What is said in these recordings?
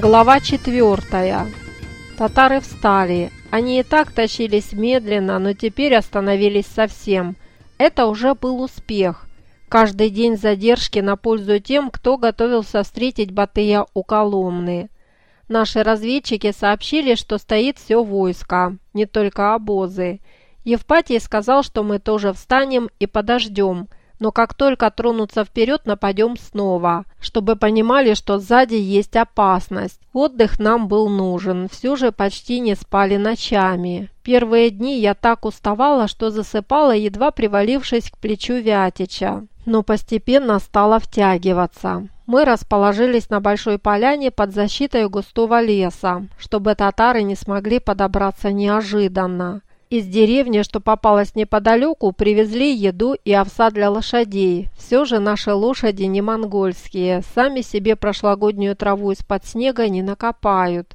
Глава четвертая. Татары встали. Они и так тащились медленно, но теперь остановились совсем. Это уже был успех. Каждый день задержки на пользу тем, кто готовился встретить Батыя у Коломны. Наши разведчики сообщили, что стоит все войско, не только обозы. Евпатий сказал, что мы тоже встанем и подождем – но как только тронутся вперед, нападем снова, чтобы понимали, что сзади есть опасность. Отдых нам был нужен, все же почти не спали ночами. Первые дни я так уставала, что засыпала, едва привалившись к плечу Вятича, но постепенно стала втягиваться. Мы расположились на большой поляне под защитой густого леса, чтобы татары не смогли подобраться неожиданно. Из деревни, что попалась неподалеку, привезли еду и овса для лошадей. Все же наши лошади не монгольские, сами себе прошлогоднюю траву из-под снега не накопают.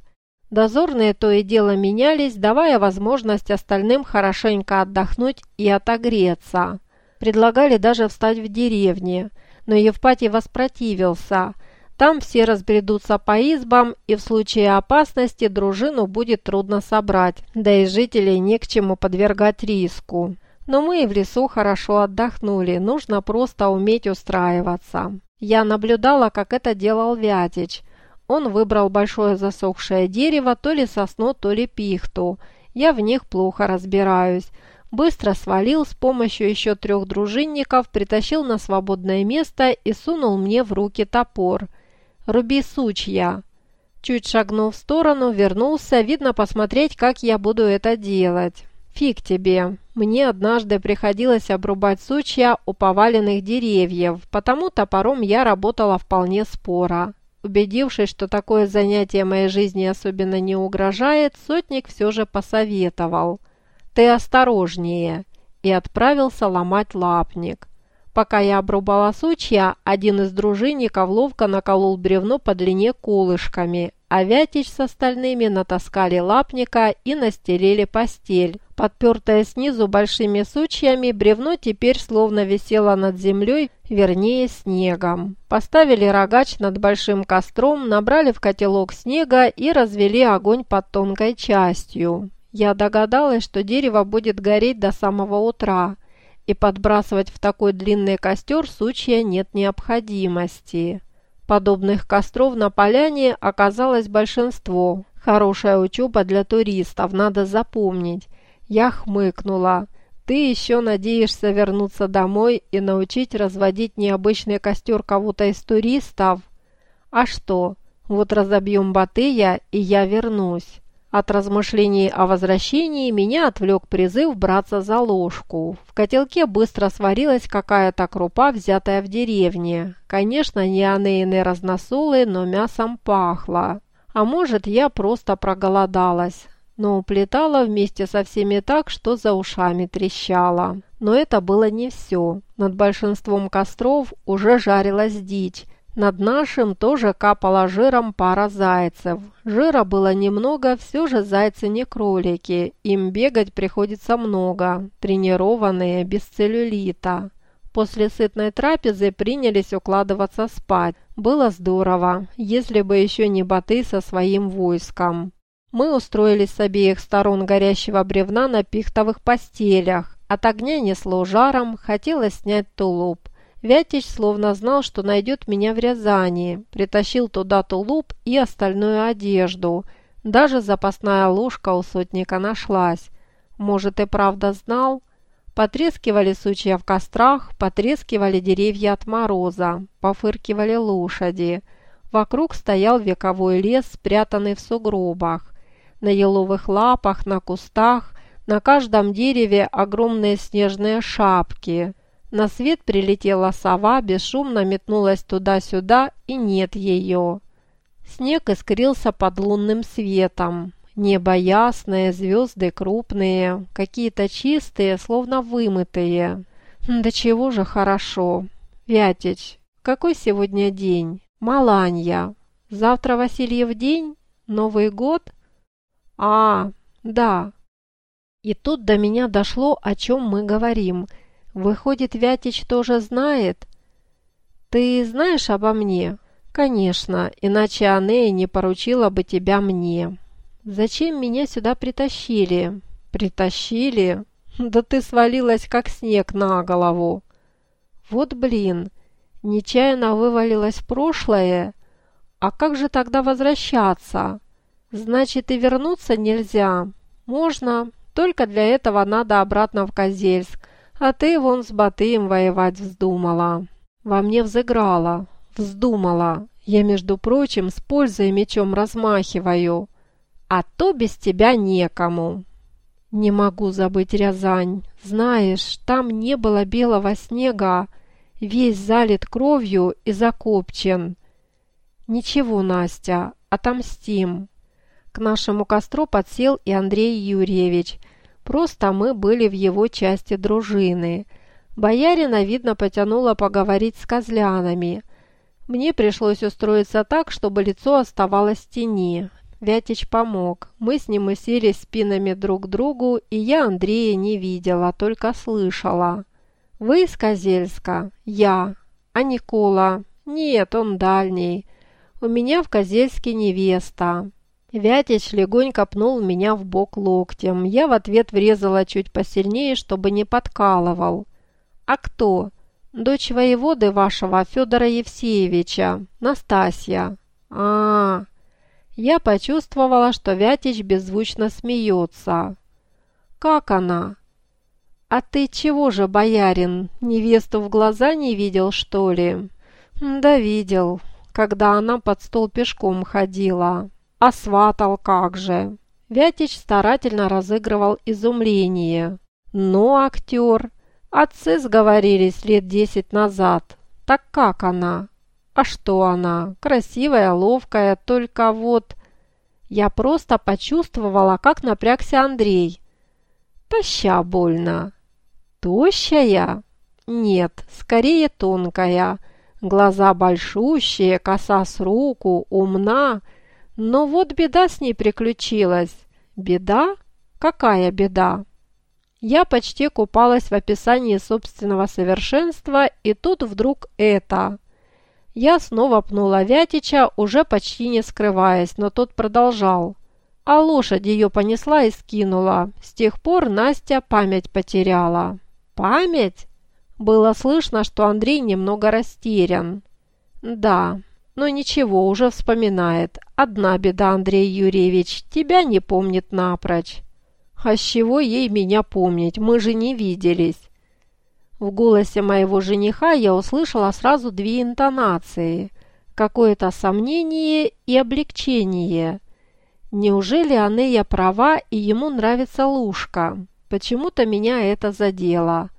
Дозорные то и дело менялись, давая возможность остальным хорошенько отдохнуть и отогреться. Предлагали даже встать в деревне, но Евпатий воспротивился – там все разбредутся по избам, и в случае опасности дружину будет трудно собрать, да и жителей не к чему подвергать риску. Но мы и в лесу хорошо отдохнули, нужно просто уметь устраиваться. Я наблюдала, как это делал Вятич. Он выбрал большое засохшее дерево, то ли сосну, то ли пихту. Я в них плохо разбираюсь. Быстро свалил с помощью еще трех дружинников, притащил на свободное место и сунул мне в руки топор – «Руби сучья!» Чуть шагнув в сторону, вернулся, видно посмотреть, как я буду это делать. «Фиг тебе! Мне однажды приходилось обрубать сучья у поваленных деревьев, потому топором я работала вполне споро. Убедившись, что такое занятие моей жизни особенно не угрожает, сотник все же посоветовал. «Ты осторожнее!» и отправился ломать лапник. Пока я обрубала сучья, один из дружинников ловко наколол бревно по длине колышками, а Вятич с остальными натаскали лапника и настелили постель. Подпертое снизу большими сучьями, бревно теперь словно висело над землей, вернее снегом. Поставили рогач над большим костром, набрали в котелок снега и развели огонь под тонкой частью. Я догадалась, что дерево будет гореть до самого утра и подбрасывать в такой длинный костер сучья нет необходимости. Подобных костров на поляне оказалось большинство. Хорошая учеба для туристов, надо запомнить. Я хмыкнула. Ты еще надеешься вернуться домой и научить разводить необычный костер кого-то из туристов? А что? Вот разобьем Батыя, и я вернусь. От размышлений о возвращении меня отвлек призыв браться за ложку. В котелке быстро сварилась какая-то крупа, взятая в деревне. Конечно, не анейные разносолы, но мясом пахло. А может, я просто проголодалась. Но уплетала вместе со всеми так, что за ушами трещала. Но это было не все. Над большинством костров уже жарилась дичь, над нашим тоже капала жиром пара зайцев. Жира было немного, все же зайцы не кролики, им бегать приходится много, тренированные, без целлюлита. После сытной трапезы принялись укладываться спать. Было здорово, если бы еще не Баты со своим войском. Мы устроились с обеих сторон горящего бревна на пихтовых постелях. От огня несло жаром, хотелось снять тулуп. Вятич словно знал, что найдет меня в Рязани, притащил туда тулуп и остальную одежду. Даже запасная ложка у сотника нашлась. Может, и правда знал? Потрескивали сучья в кострах, потрескивали деревья от мороза, пофыркивали лошади. Вокруг стоял вековой лес, спрятанный в сугробах. На еловых лапах, на кустах, на каждом дереве огромные снежные шапки – на свет прилетела сова, бесшумно метнулась туда-сюда, и нет ее. Снег искрился под лунным светом. Небо ясное, звезды крупные, какие-то чистые, словно вымытые. Хм, да чего же хорошо. Вятич, какой сегодня день? Маланья. Завтра Васильев день? Новый год? А, да. И тут до меня дошло, о чем мы говорим – Выходит, Вятич тоже знает? Ты знаешь обо мне? «Конечно, иначе Анея не поручила бы тебя мне. Зачем меня сюда притащили?» «Притащили? Да ты свалилась, как снег на голову!» «Вот блин, нечаянно вывалилось прошлое. А как же тогда возвращаться? Значит, и вернуться нельзя. Можно, только для этого надо обратно в Козельск. А ты вон с Батыем воевать вздумала. Во мне взыграла, Вздумала. Я, между прочим, с пользой мечом размахиваю. А то без тебя некому. Не могу забыть Рязань. Знаешь, там не было белого снега. Весь залит кровью и закопчен. Ничего, Настя, отомстим. К нашему костру подсел и Андрей Юрьевич. Просто мы были в его части дружины. Боярина, видно, потянула поговорить с козлянами – мне пришлось устроиться так, чтобы лицо оставалось в тени. Вятич помог. Мы с ним уселись спинами друг к другу, и я Андрея не видела, только слышала. «Вы из Козельска?» «Я». «А Никола?» «Нет, он дальний. У меня в Козельске невеста». Вятич легонько пнул меня в бок локтем. Я в ответ врезала чуть посильнее, чтобы не подкалывал. «А кто?» Дочь воеводы вашего Федора Евсеевича, Настасья. А, -а, а Я почувствовала, что Вятич беззвучно смеется. Как она? А ты чего же, боярин, невесту в глаза не видел, что ли? Да видел, когда она под стол пешком ходила. А сватал как же? Вятич старательно разыгрывал изумление. Но актер Отцы сговорились лет десять назад. Так как она? А что она? Красивая, ловкая, только вот... Я просто почувствовала, как напрягся Андрей. Таща больно. Тощая? Нет, скорее тонкая. Глаза большущие, коса с руку, умна. Но вот беда с ней приключилась. Беда? Какая беда? Я почти купалась в описании собственного совершенства, и тут вдруг это. Я снова пнула Вятича, уже почти не скрываясь, но тот продолжал. А лошадь ее понесла и скинула. С тех пор Настя память потеряла. Память? Было слышно, что Андрей немного растерян. Да, но ничего, уже вспоминает. Одна беда, Андрей Юрьевич, тебя не помнит напрочь. А с чего ей меня помнить? Мы же не виделись. В голосе моего жениха я услышала сразу две интонации. Какое-то сомнение и облегчение. Неужели Анея права и ему нравится Лушка? Почему-то меня это задело.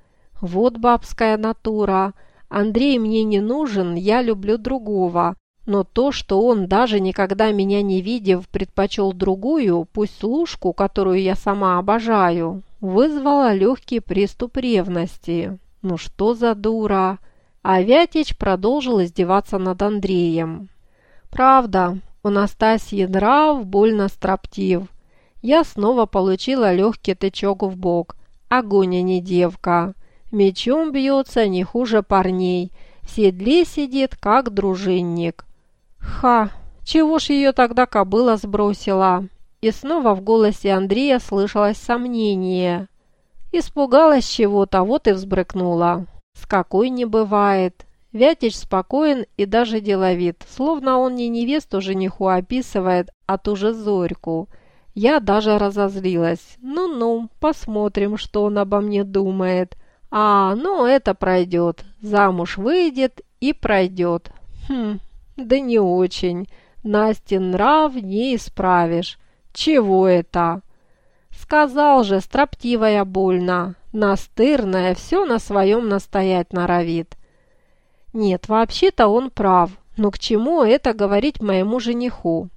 Вот бабская натура. Андрей мне не нужен, я люблю другого. Но то, что он, даже никогда меня не видев, предпочел другую, пусть служку, которую я сама обожаю, вызвало легкий приступ ревности. Ну что за дура? А Вятич продолжил издеваться над Андреем. Правда, у Настасьи нрав больно строптив. Я снова получила легкий тычок в бок. Огонь, а не девка. Мечом бьется не хуже парней. В седле сидит, как дружинник. Ха, чего ж ее тогда кобыла сбросила? И снова в голосе Андрея слышалось сомнение. Испугалась чего-то, вот и взбрыкнула. С какой не бывает. Вятич спокоен и даже деловит, словно он не невесту жениху описывает, а ту же Зорьку. Я даже разозлилась. Ну-ну, посмотрим, что он обо мне думает. А, ну это пройдет. Замуж выйдет и пройдет. Хм, да не очень. Настин нрав не исправишь. Чего это? Сказал же, строптивая больно. Настырная, все на своем настоять норовит. Нет, вообще-то он прав. Но к чему это говорить моему жениху?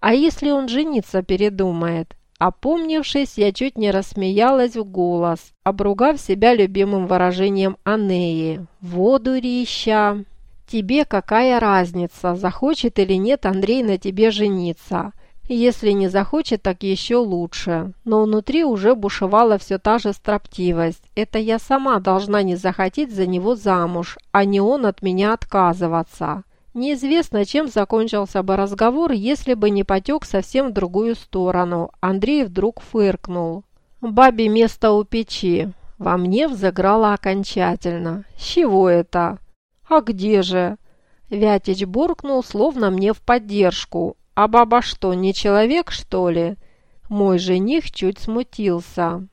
А если он жениться передумает? Опомнившись, я чуть не рассмеялась в голос, обругав себя любимым выражением Анеи. «Воду рища!» Тебе какая разница, захочет или нет Андрей на тебе жениться? Если не захочет, так еще лучше. Но внутри уже бушевала все та же строптивость. Это я сама должна не захотеть за него замуж, а не он от меня отказываться. Неизвестно, чем закончился бы разговор, если бы не потек совсем в другую сторону. Андрей вдруг фыркнул. «Бабе место у печи. Во мне взыграло окончательно. С чего это?» «А где же?» Вятич буркнул, словно мне в поддержку. «А баба что, не человек, что ли?» Мой жених чуть смутился.